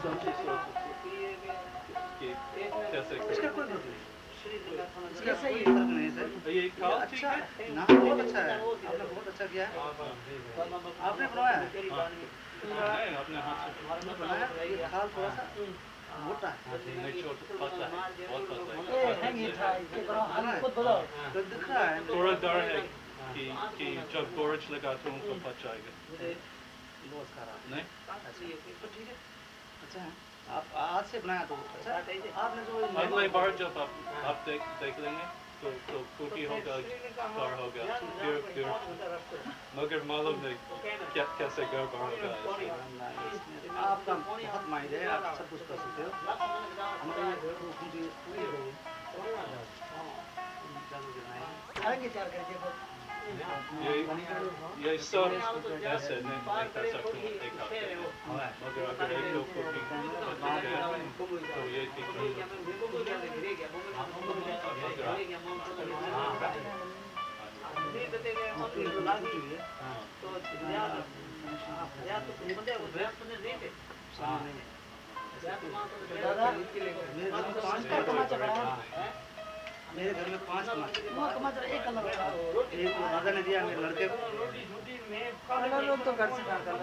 इसका कोई फ़र्क नहीं इसका कोई फ़र्क नहीं है। सर ये अच्छा है। नाम बहुत अच्छा है। आपने बहुत अच्छा किया आपने बनवाया है से आपने बनाया ये खाल थोड़ा सा मोटा है है है है है ना? दिख रहा है थोड़ा डर है कि कि जब लगाता हूँ तो जाएगा खा रहा है नहीं तो ठीक है। अच्छा। आप आज से बनाया तो अच्छा आपने जो अगले बार जब आप आप देख देख लेंगे तो तो कुकी होगा बार होगा। फिर फिर मगर मालूम नहीं क्या कैसे गड़बड़ होगा आपका बहुत माइंड है आप सब कुछ कर सकते हो। हम तो ये मुझे पूरी हो आएँगे चार करके ये सब ऐसे नहीं सकते एक हफ़्ते में मगर अगर एक दो कुकी बच गए तो ये ठीक रहेगा दादा मेरे घर में पाँच कमाचा एक कलर एक वो दादा ने दिया मेरे लड़के को। कलर लोग तो घर से ना कर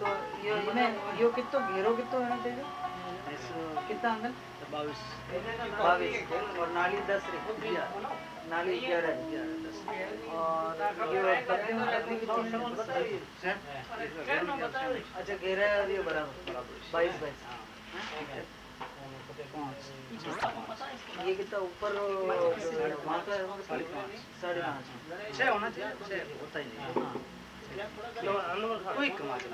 तो ये इन्हें यो कितो घेरो कितो है ना तेरे? कितना अंकल? बाईस। बाईस। और नाली दस रे नाली ग्यारह और ये पत्ती में लकड़ी कितनी है? अच्छा घेरा है और ये बराबर बाईस बाईस। ये कितना ऊपर पाँच साढ़े होना चाहिए ही कोई है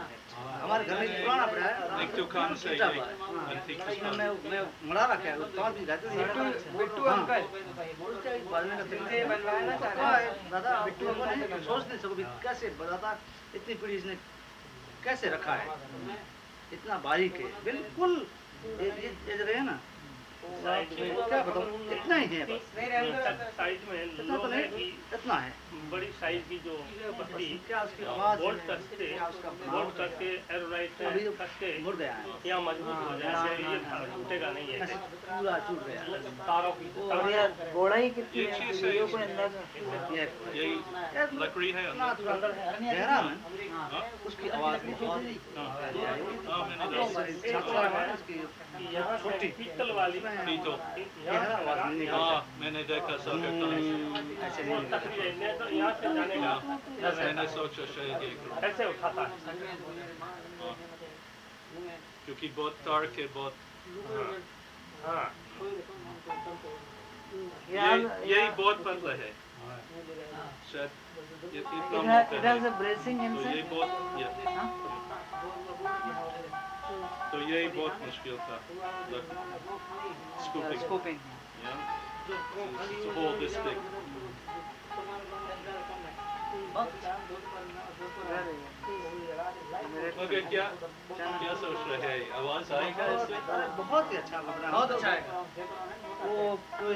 हमारे घर में पुराना पड़ा है है। मैं मैं रखा है हाँ। ना हाँ, दादा है बताता इतनी पीढ़ी इसने कैसे रखा है इतना बारीक है बिल्कुल ये ये ये जगह है ना क्या बताऊँ इतना ही। है साइज़ में इतना तो है नहीं इतना है बड़ी साइज़ की जो पत्ती क्या उसकी आवाज़ बोल्ट कसते करके एरोलाइट मुड़ गया है या मज़बूत हो जाए ये टूटेगा नहीं है पूरा टूट गया तारों की और ये गोड़ाई कितनी है ये ये कोई अंदाज़ा ये लकड़ी है इतना अंदर अंदर गहरा है हाँ उसकी आवाज़ बहुत हाँ हाँ, है यहाँ छोटी पीतल वाली निकलता हाँ। मैंने देखा है, नहीं तो यहाँ से जाने का मैंने सोचा शायद एक ऐसे उठाता है। हाँ। क्योंकि बहुत तार के बहुत हाँ। यही बहुत पतला है। शायद ये it मोटा has, it has है a bracing तो ये inside बहुत ये। हाँ? तो यही बहुत मुश्किल था like scooping scooping yeah to, to hold this big मगर क्या क्या सोच रहे हैं आवाज़ आएगा इससे बहुत ही अच्छा लग रहा है बहुत अच्छा है वो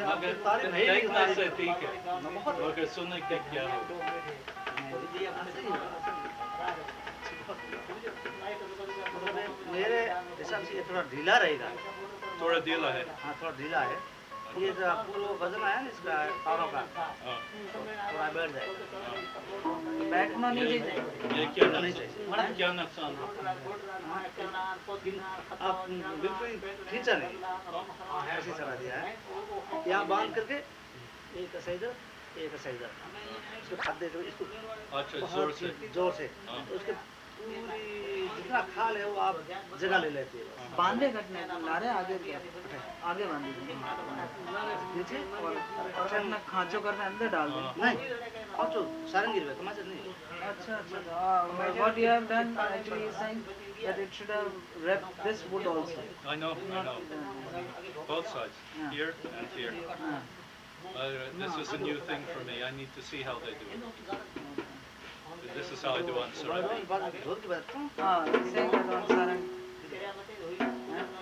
मगर देखने से ठीक है मगर सुनने के क्या होगा मेरे हिसाब से ये थोड़ा ढीला रहेगा। थोड़ा ढीला है। हाँ थोड़ा ढीला है। ये जो आपको वज़न आया ना इसका तारों का? हाँ। थोड़ा बैठ जाएगा बैठना नहीं चाहिए क्या नहीं नुकसान? क्या नुकसान आप बिल्कुल खींचा नहीं। ऐसी सलाह दिया है। यहाँ बाँध करके एक ऐसा इधर एक ऐसा इधर इसको खाते इसको अच्छा ज़ोर से। ज़ोर से। हाँ। तो उसके पूरी जितना खाल है वो आप जगह ले लेते हो बांधे कटने को ला रहे आगे आगे बांधे नीचे और अपना खांचो करने अंदर डाल दो हाँ। नहीं पाँचों सारंगी में तमाचा नहीं अच्छा अच्छा what you have done actually is saying that it should have wrapped this wood also I know I know both sides Yeah. here and here हाँ uh, this is a new thing for me I need to see how they do it this is how I do sarang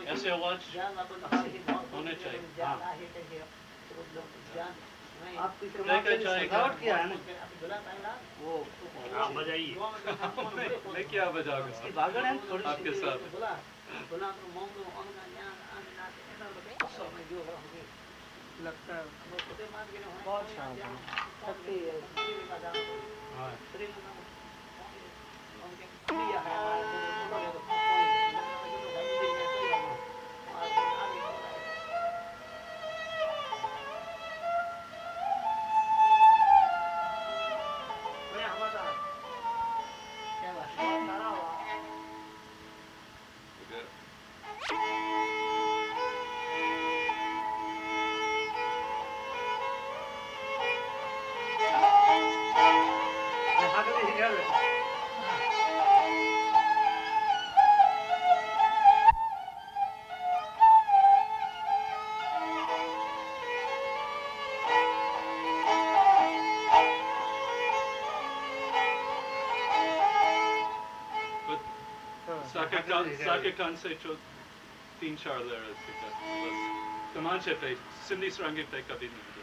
ऐसे आवाज़ होने चाहिए आपकी। सजावट किया है ना वो आप बजाइए मैं क्या बजाऊँगा इसकी भागड़ है थोड़ी आपके साथ लगता है। बहुत शांत है। शक्ति है से जो तीन चार लेरा सीखा बस तमाशे पे सिंधी सरंगी पे कभी नहीं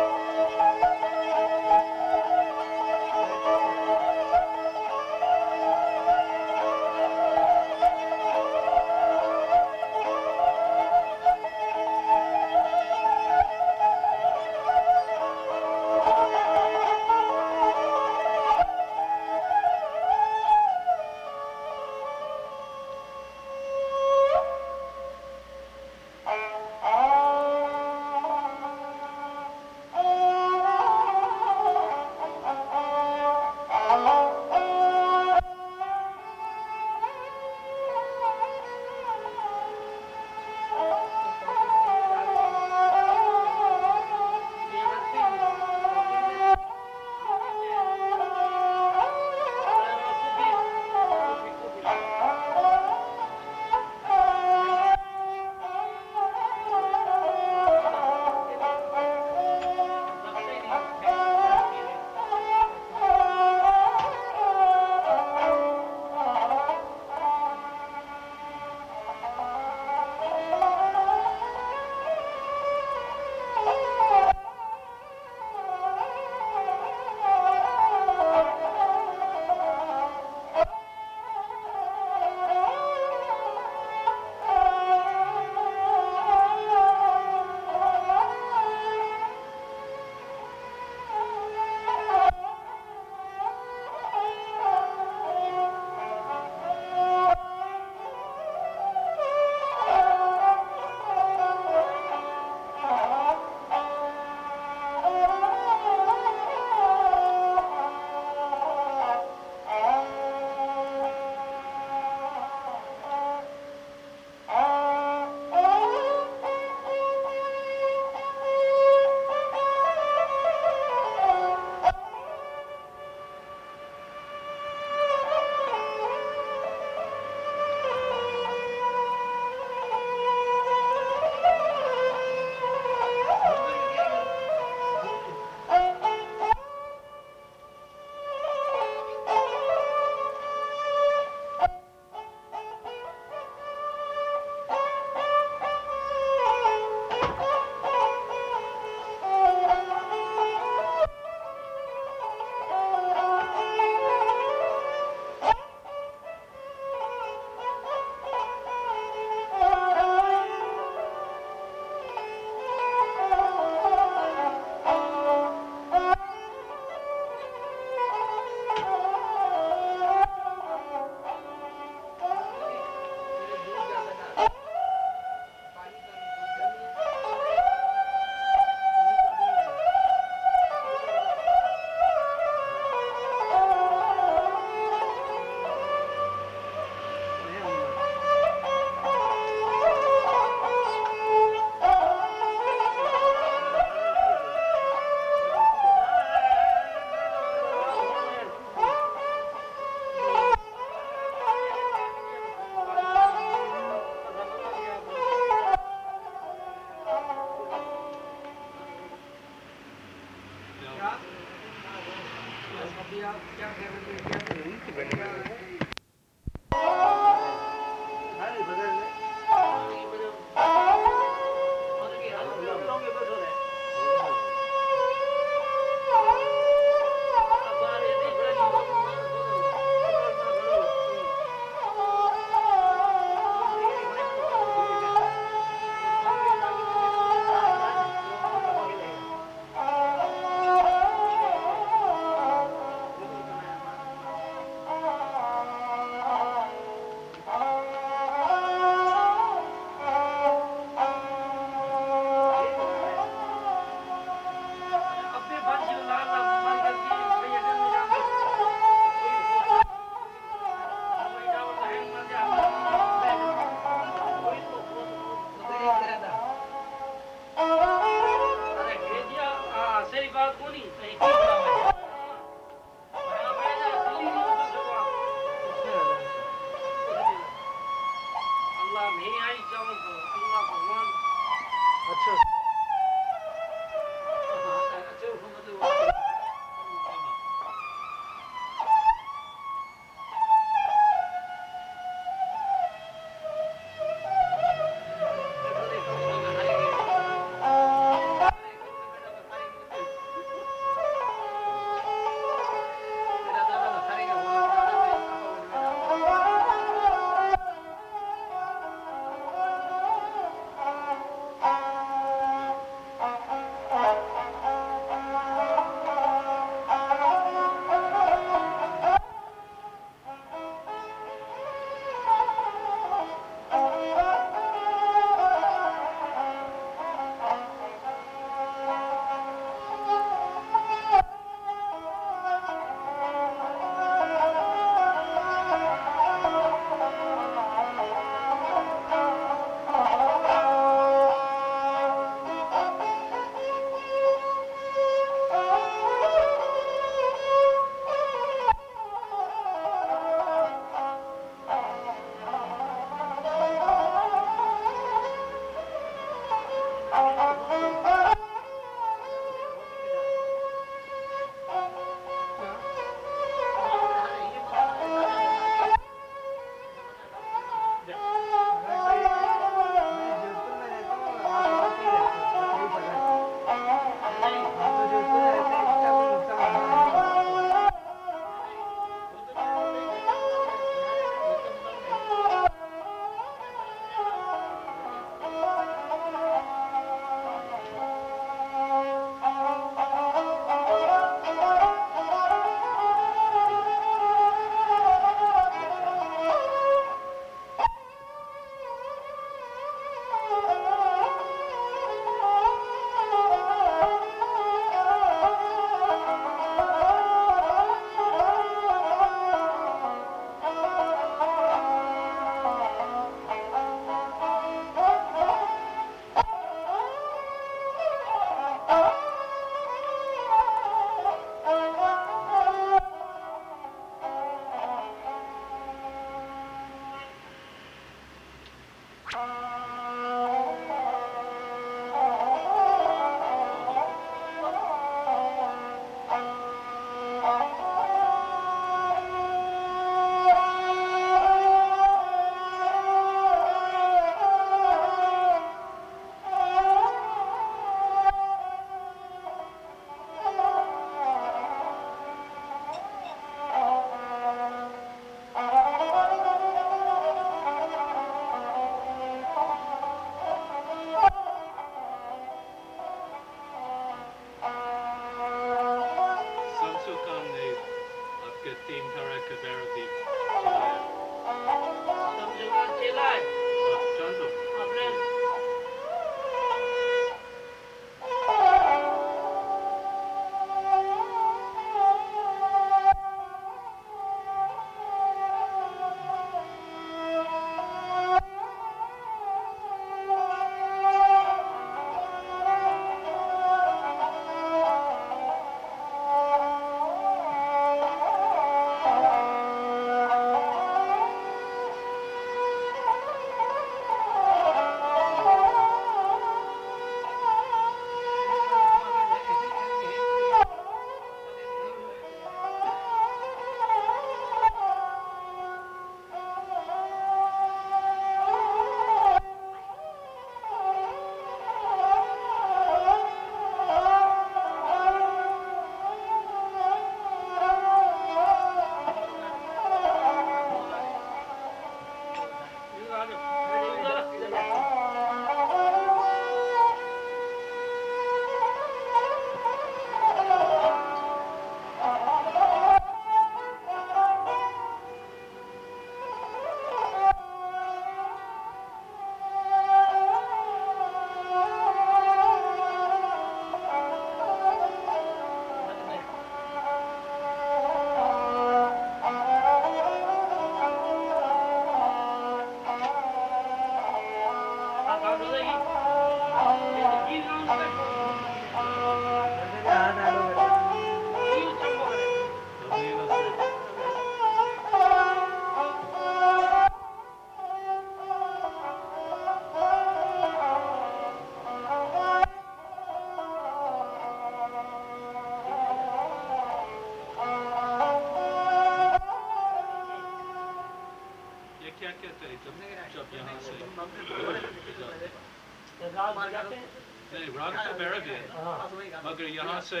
तो है हाँ मगर यहाँ से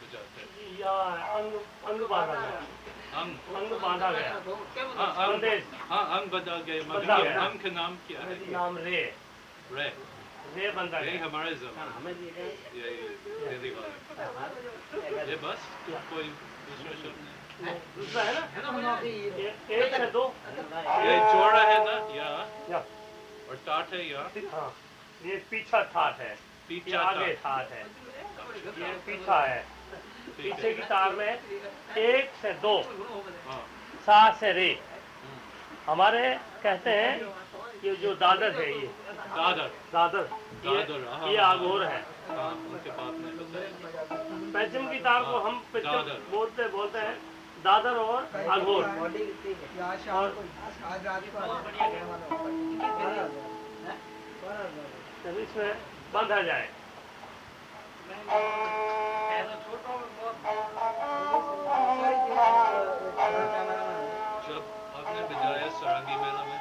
बजाते हैं। या अंग अंग बांधा गया अंग अंग बांधा गया हाँ अंग हाँ अंग बदल गए मगर। अंग का नाम क्या है नाम रे रे रे यही गया हमारे जमाने ये ये दिल्ली वाले ये बस कोई दूसरा शब्द नहीं दूसरा है ना एक है दो ये जोड़ा है ना या या और टाट है या हाँ ये पीछा ठाट है ये आगे। ठाट है। ये पीछा है। पीछे की तार में एक से दो। हाँ। सा से रे। हम्म। हमारे कहते हैं ये जो दादर है ये। दादर। दादर। ये दादर, हाँ, ये हाँ, आगोर है। पंचम की तार को हम। पंचम बोलते बोलते हैं दादर और आगोर। को को। तब इसमें बांधा जाए। जब आपने बजाया सरंगी मेला में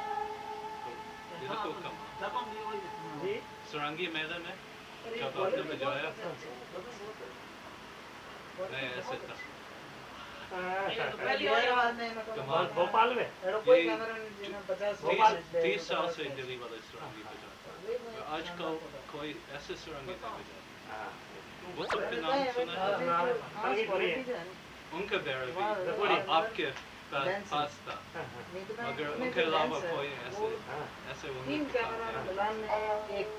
तो कमा सरंगी मेले में जब आपने बजाया नहीं ऐसे था भोपाल में। तीस साल से दिल्ली वाले सरंगी बजाते हैं आजकल कोई ऐसे सरंगी वो नाम सुना है है उनका बेरा भी आपके पास था मगर उनके अलावा कोई ऐसे ऐसे वो नहीं तीन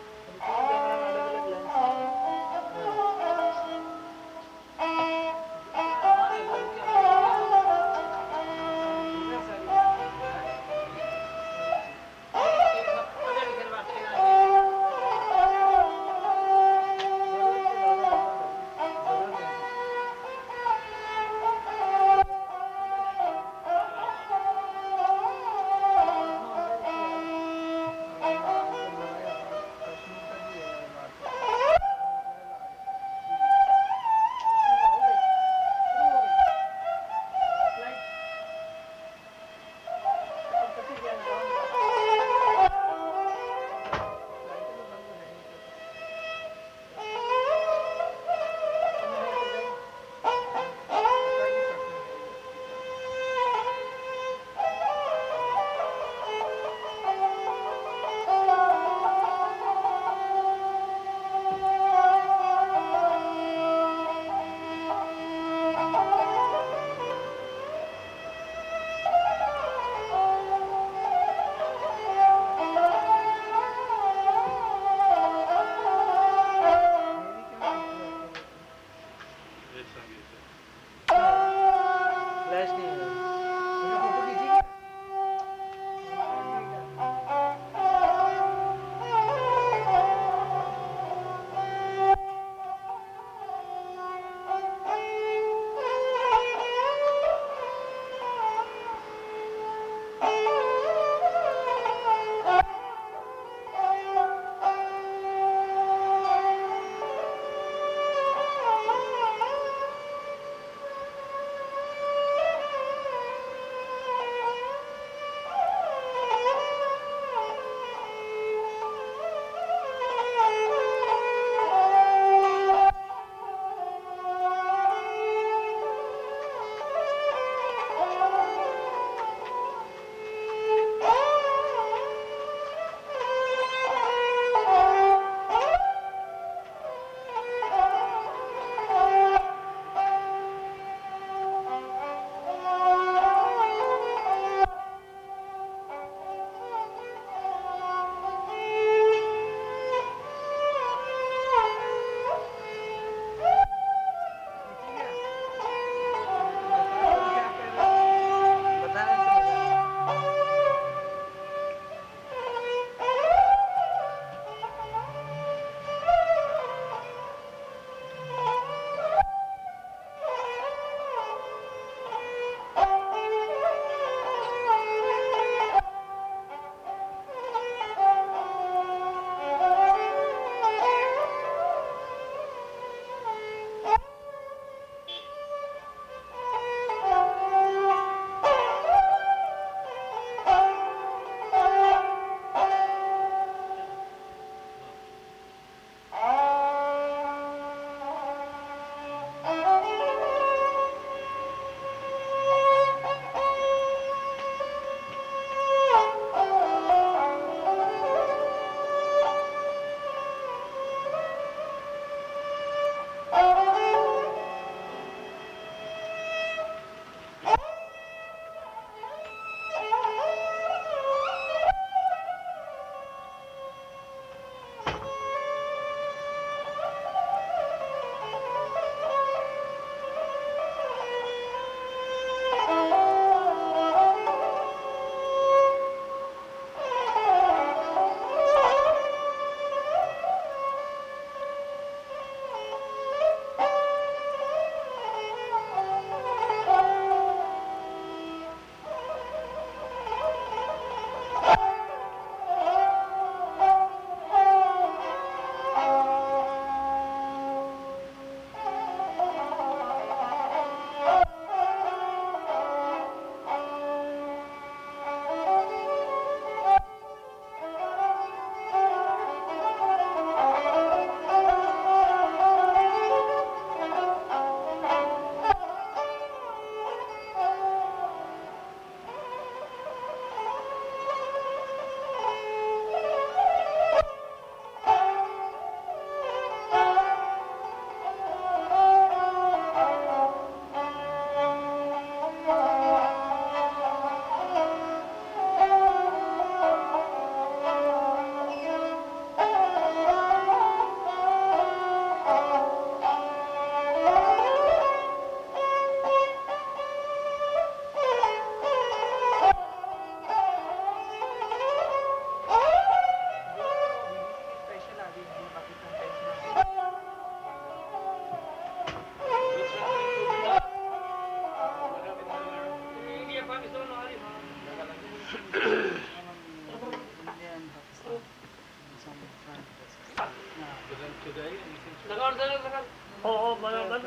ओ ओ बंद बंद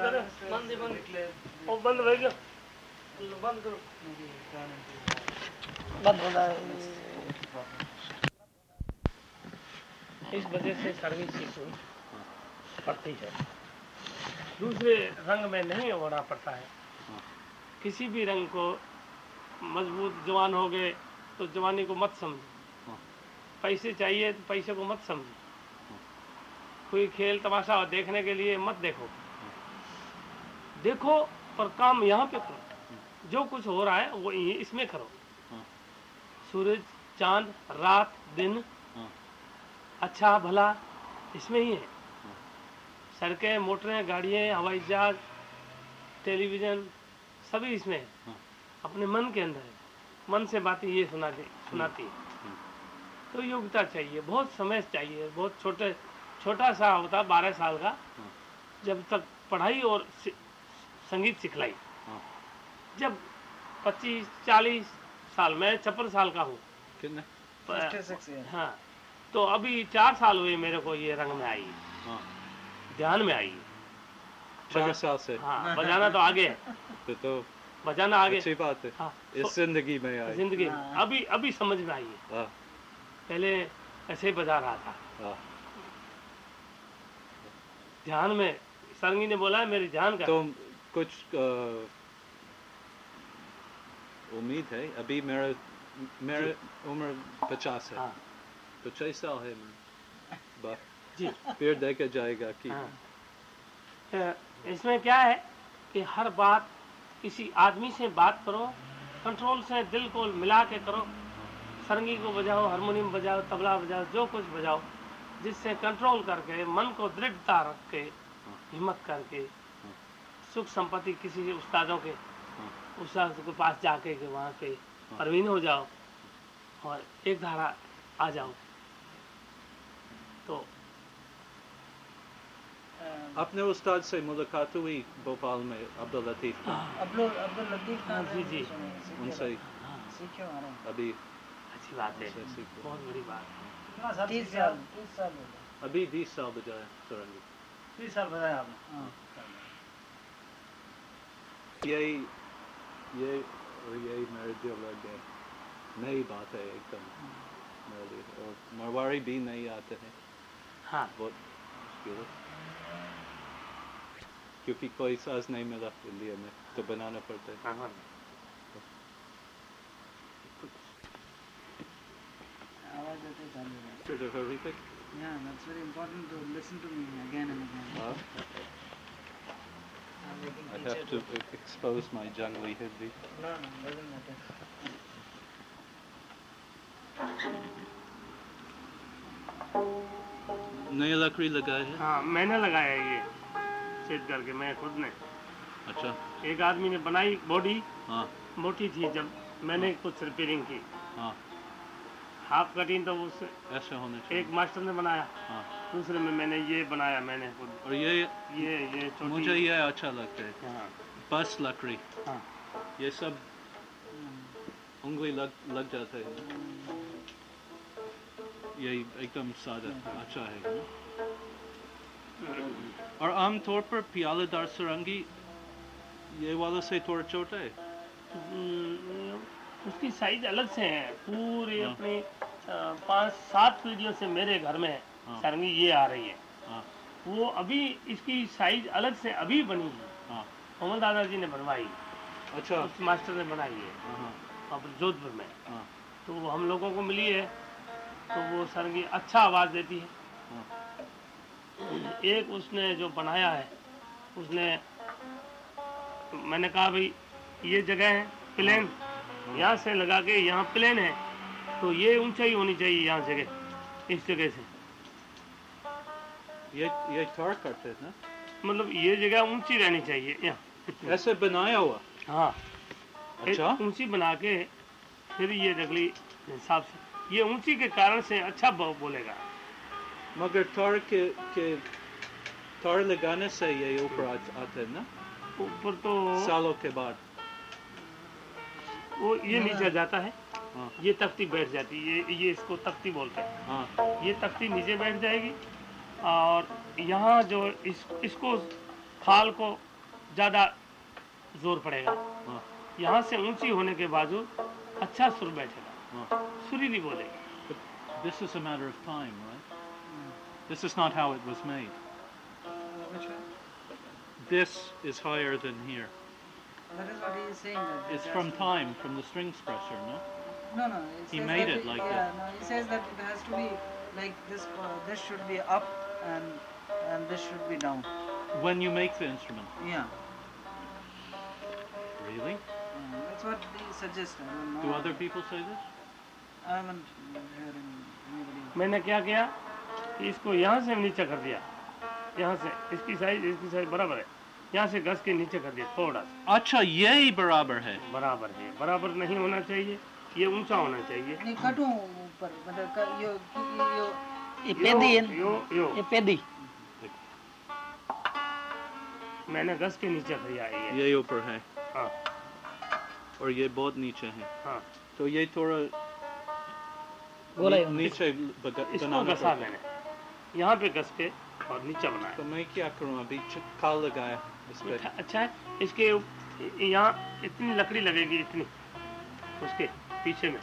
बंद ही बंद। ओ बंद हो गया। बंद करो। बंद हो रहा है इस वजह से सर्विस सीखनी पड़ती है। दूसरे रंग में नहीं होना पड़ता है। किसी भी रंग को मज़बूत जवान हो गए तो जवानी को मत समझो। हाँ। पैसे चाहिए तो पैसे को मत समझो। कोई खेल तमाशा देखने के लिए मत देखो देखो, पर काम यहाँ पे करो जो कुछ हो रहा है, वो इसमें करो। सूरज, चाँद, रात, दिन। अच्छा भला, इसमें ही है। सड़कें, मोटरें, गाड़ियाँ, हवाई जहाज़, टेलीविज़न, सभी इसमें है। अपने मन के अंदर है मन से बातें ये सुनाती सुनाती है। तो योग्यता चाहिए, बहुत समय चाहिए, बहुत छोटे छोटा सा होता बारह साल का हाँ। जब तक पढ़ाई और संगीत सिखलाई। हाँ। जब पच्चीस चालीस साल मैं छप्पन साल का हूँ। हाँ तो अभी चार साल हुए मेरे को ये रंग में आई। हाँ। ध्यान में आई। चार साल से। हाँ बजाना तो आगे है। तो बजाना आगे। अच्छी बात है। हाँ इस ज़िंदगी में तो आई। ज़िंदगी अभी अभी समझ में आई है। पहले ऐसे ही बजा रहा था। ध्यान में सरंगी ने बोला है मेरी ध्यान का। तो कुछ उम्मीद है? अभी मेरा मेरा उम्र पचास है। हाँ। तो छह साल है। मैं जी। फिर देखा जाएगा कि हाँ। इसमें क्या है कि हर बात किसी आदमी से बात करो कंट्रोल से दिल को मिला के करो। सरंगी को बजाओ हारमोनियम बजाओ तबला बजाओ जो कुछ बजाओ। जिससे कंट्रोल करके मन को दृढ़ता रख के हिम्मत करके सुख संपत्ति किसी उस्तादों के उस्ताद के पास जाके के वहाँ पे प्रवीण हो जाओ और एक धारा आ जाओ। तो अपने उस्ताद से मुलाकात हुई भोपाल में अब्दुल लतीफ अब्दुल अब्दुल लतीफ हाँ, जी, जी। उनसे ही अभी अच्छी बात है। बहुत बड़ी बात है। तीस साल तीस साल अभी बीस साल बजाया सुरंगी। तीस साल बताया आपने। हाँ। यही ये और यही मेरे दिल लग गए। नई बात है एकदम। मेरे लिए और मरवाड़ी भी नहीं आते हैं। हाँ। बहुत मुश्किल है। क्योंकि कोई साज नहीं मिला इंडिया में तो बनाना पड़ता है हाँ, हाँ। आवाज़ आते है Sort of horrific. Yeah, that's very important to listen to me again and again. Uh, I'm I have to e- expose my jungly Hindi. No, no, doesn't matter. नई लकड़ी लगाए हैं हाँ मैंने लगाया ये सेट करके मैं खुद ने अच्छा एक आदमी ने बनाई बॉडी हाँ मोटी थी जब मैंने कुछ रिपेयरिंग की हाँ हाफ़ कटिंग तो उस ऐसा होना चाहिए। एक मास्टर ने बनाया। हाँ। दूसरे में मैंने ये बनाया मैंने खुद। और ये ये ये मुझे ये अच्छा लगता है। हाँ। बस लकड़ी। हाँ। ये सब उंगली लग लग जाता है। ये एकदम सादा अच्छा है। और आमतौर पर प्यालेदार सरंगी ये वाला से थोड़ा छोटा है? हम्म, उसकी साइज़ अलग से है। पूरे हाँ। अपनी पाँच सात पीढ़ियों से मेरे घर में हाँ। सरंगी ये आ रही है। हाँ। वो अभी इसकी साइज़ अलग से अभी बनी है। मोहम्मद दादाजी ने बनवाई। अच्छा। उस मास्टर ने बनाई है। अब जोधपुर में। तो वो हम लोगों को मिली है। तो वो सरंगी अच्छा आवाज़ देती है। हाँ। एक उसने जो बनाया है उसने मैंने कहा भाई ये जगह है प्लेन यहाँ से लगा के यहाँ प्लेन है। तो ये ऊंचाई होनी चाहिए यहाँ जगह इस जगह से। ये ये थोड़ा करते हैं ना? मतलब ये जगह ऊँची रहनी चाहिए यहाँ। ऐसे बनाया हुआ? हाँ। अच्छा। ऊँची बना के फिर ये रगली हिसाब से ये ऊँची के कारण से अच्छा बोलेगा। मगर तार के के तार लगाने से ये ऊपर आते हैं ना? ऊपर तो सालों के बाद। वो ये नीचे जाता है हाँ ये तख्ती बैठ जाती है ये ये इसको तख्ती बोलते हैं हाँ ये तख्ती नीचे बैठ जाएगी और यहाँ जो इस इसको खाल को ज़्यादा ज़ोर पड़ेगा हाँ। यहाँ से ऊँची होने के बावजूद अच्छा सुर बैठेगा हाँ। सुरीली बोलेगी this is a matter of time, right? This is not how it was made. which one? This is higher than here. That is what he is saying. That It's it from has time, from the strings pressure, no? to- No, no. It He says made that it like yeah, that. No, he says that it has to be like this. Uh, this should be up and and this should be down. When you make the instrument. Yeah. Really? yeah that's what he suggests. I don't know. Do other people say this? I haven't heard anybody. मैंने क्या किया कि इसको यहाँ से नीचे कर दिया यहाँ से इसकी साइज इसकी साइज बराबर है यहाँ से घस के नीचे कर दिया थोड़ा सा। अच्छा यही बराबर है। बराबर है बराबर नहीं होना चाहिए ये ऊँचा होना चाहिए। नहीं कटू ऊपर मतलब क- यो यो ये यो पेदी यो यो ये। पेदी। मैंने घस के नीचे किया है ये। ये ऊपर है। हाँ। और ये बहुत नीचे है। हाँ। तो ये थोड़ा नीचे इसको घसा मैंने। यहाँ पे घस के और नीचे बनाया। तो मैं क्या करूँ अभी? छक्का लगाया। अच्छा- अच्छा है इसके यहाँ इतनी लकड़ी लगेगी इतनी उसके पीछे में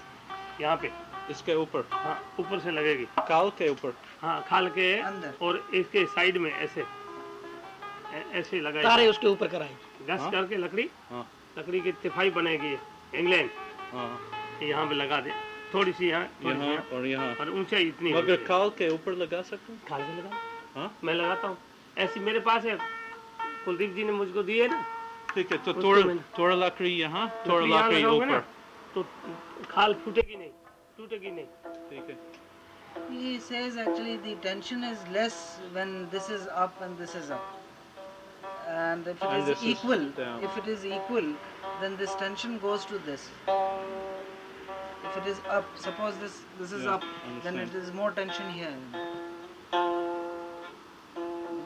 यहाँ पे। इसके ऊपर? हाँ ऊपर से लगेगी। काल के ऊपर? हाँ खाल के अंदर। और इसके साइड में ऐसे ऐसे तारे लगाई उसके ऊपर कराई। घस हाँ? करके लकड़ी हाँ। लकड़ी की तिफाई बनेगी इंग्लैंड। हाँ। यहाँ पे लगा दे थोड़ी सी यहाँ यहाँ और यहाँ। और ऊंचाई इतनी मगर। काल के ऊपर लगा सकते हैं खाल के लगा। हाँ। मैं लगाता हूँ। ऐसी मेरे पास है कुलदीप जी ने मुझको दी है ना ठीक है तो थोड़ा थोड़ा लकड़ी यहाँ थोड़ा लकड़ी ऊपर तो खाल फूटेगी नहीं टूटेगी नहीं ठीक है He says actually the tension is less when this is up and this is up. And if it And is this is if it is equal, then this tension goes to this. If it is up, suppose this this is Yeah, up, then it is more tension here.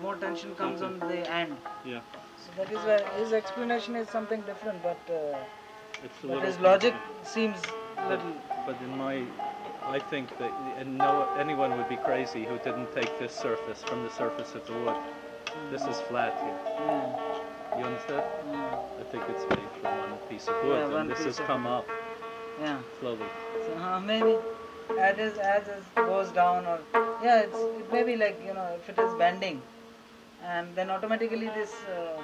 More tension comes on the end. Yeah, So that is why his explanation is something different, but uh, it's but his logic complicated. seems little. But in my, I think that and no anyone would be crazy who didn't take this surface from the surface of the wood. This is flat here. Yeah, You understand? yeah, I think it's made from one piece of wood, Yeah, one and this has of come up yeah. slowly. So uh, maybe as is, as it goes down or yeah, it's it may be like you know if it is bending, and then automatically this uh,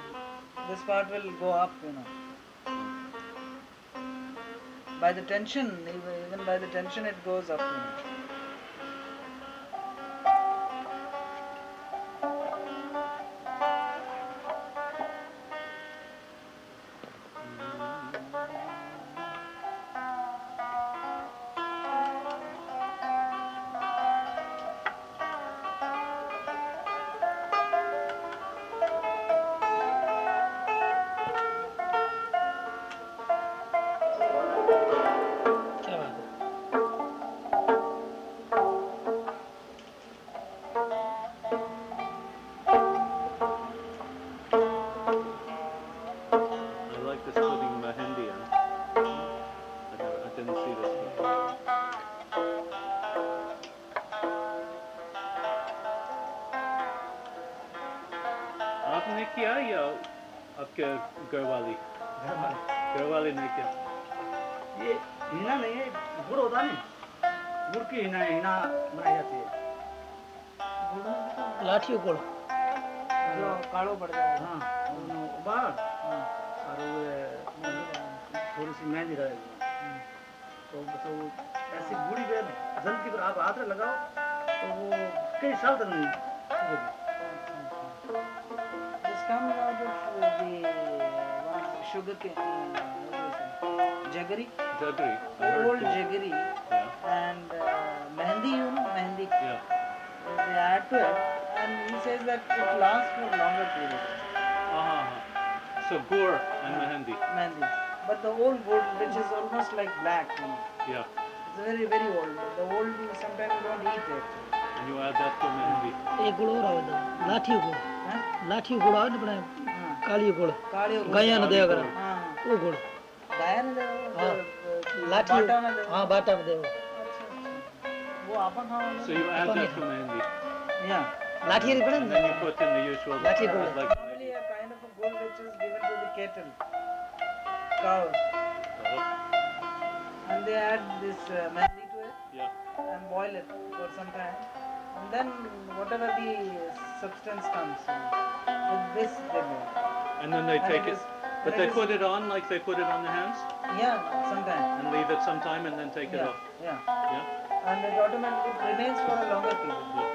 this part will go up, you know. By the tension, even by the tension, it goes up. You know. आपके घर वाली। घर वाले ने किया? ये हिना नहीं है गुड़ होता नहीं? गुड़ की हिना हिना बनाई जाती है। लाठी गुड़ जो काड़ो पड़ जाएगा हाँ उबाल और वो थोड़ी सी मेहंदी रहेगी तो बस वो ऐसी बूढ़ी पे जल्दी पर आप हाथ लगाओ तो वो कई साल तक नहीं sugar cane. Jaggery. Jaggery. Old jaggery. Yeah. And uh, mehendi, you know, mehendi. Yeah. They add to it, and he says that it lasts for longer period. Uh-huh. So gur and yeah. mehendi. Mehendi. But the old gur, which is almost like black, you know. Yeah. It's very, very old. The old sometimes don't eat it. And you add that to mehendi. एक गुड़ और लाठी गुड़ लाठी गुड़ और बनाए काली गुड़ गायन दे अगर वो गुड़ गायन दे हाँ लाठी हाँ बाटा में दे वो वो अपन हाँ so you add that to Mandy yeah लाठी रे पड़न then you put in the usual लाठी गुड़ like normally a kind of a gold which is given to the cattle cow and they add this uh, Mandy to it yeah and boil it for some time and then whatever the substance comes in, with this they boil And then they take it. But they put it on like they put it on the hands? Yeah, sometimes. And leave it sometime, and then take yeah, it off? Yeah. Yeah? And it automatically remains for a longer period. Yeah.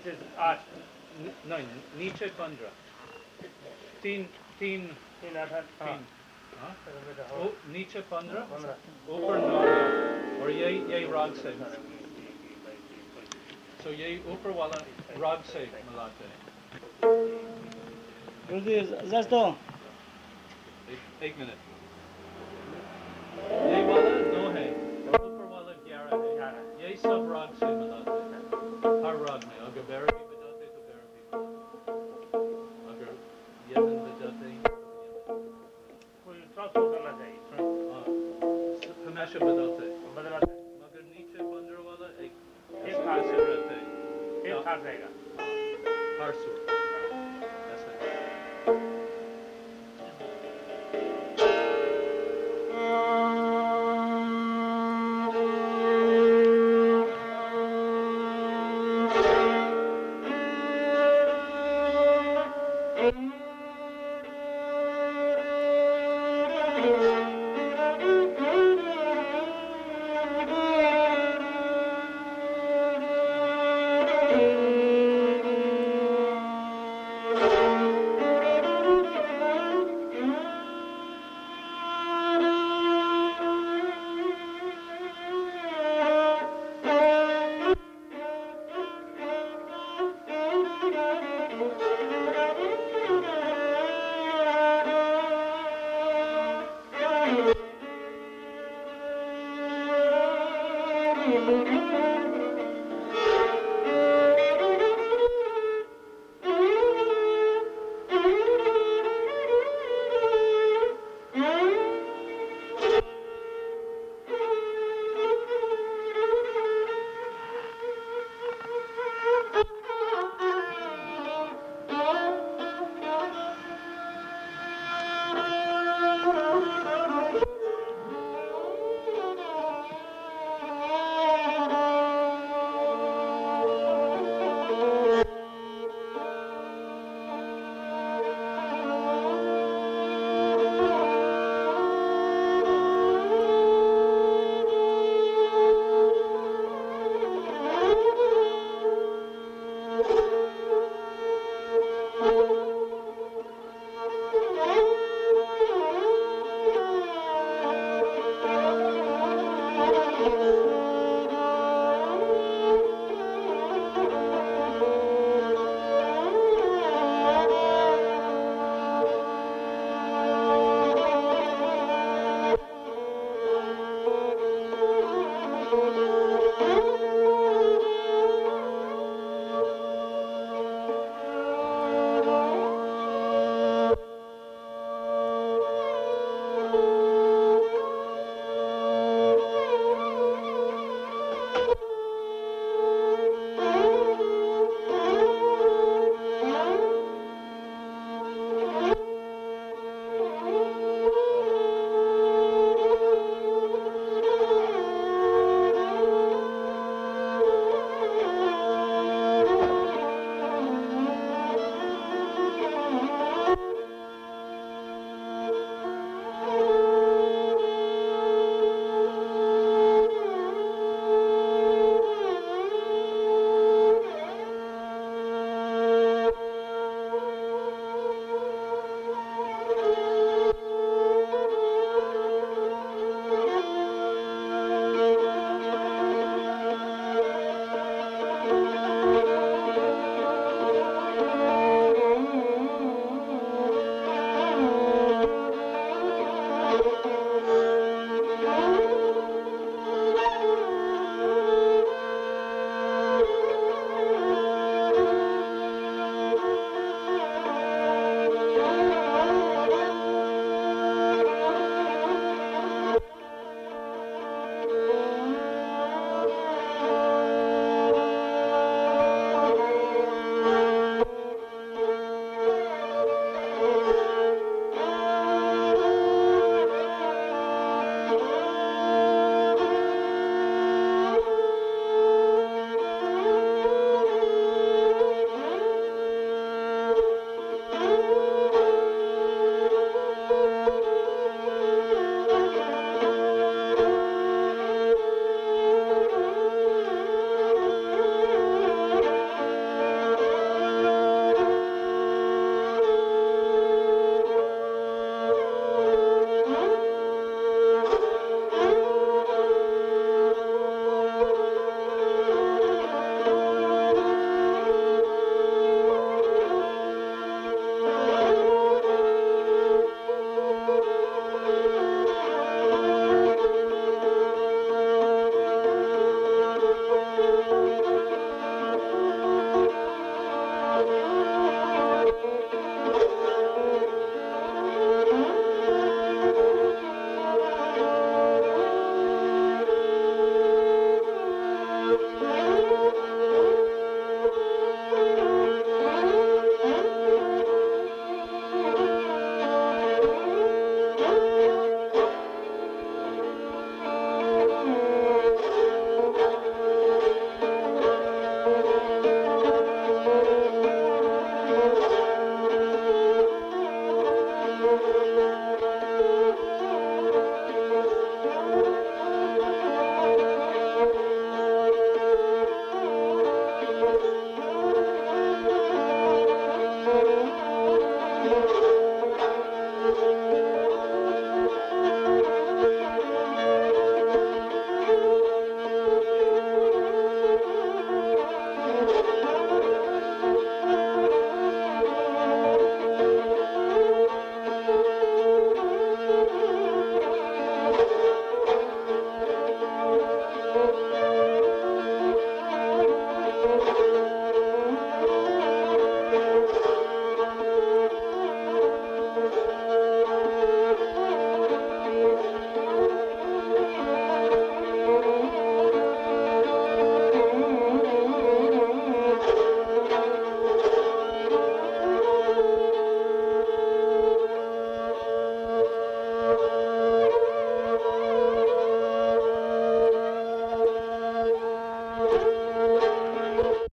नीचे से आठ नि- नहीं नीचे पंद्रह तीन तीन तीन आठ आठ हाँ तीन हाँ? हाँ। ओ, नीचे पंद्रह पंद्रह ऊपर नौ है। और यही यही राग से तो यही ऊपर वाला राग से मिलाते हैं जस्तो एक, एक मिनट